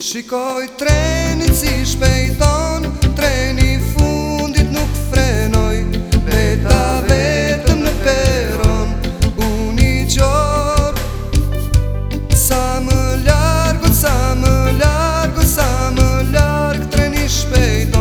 Și coi treniți și pe spade.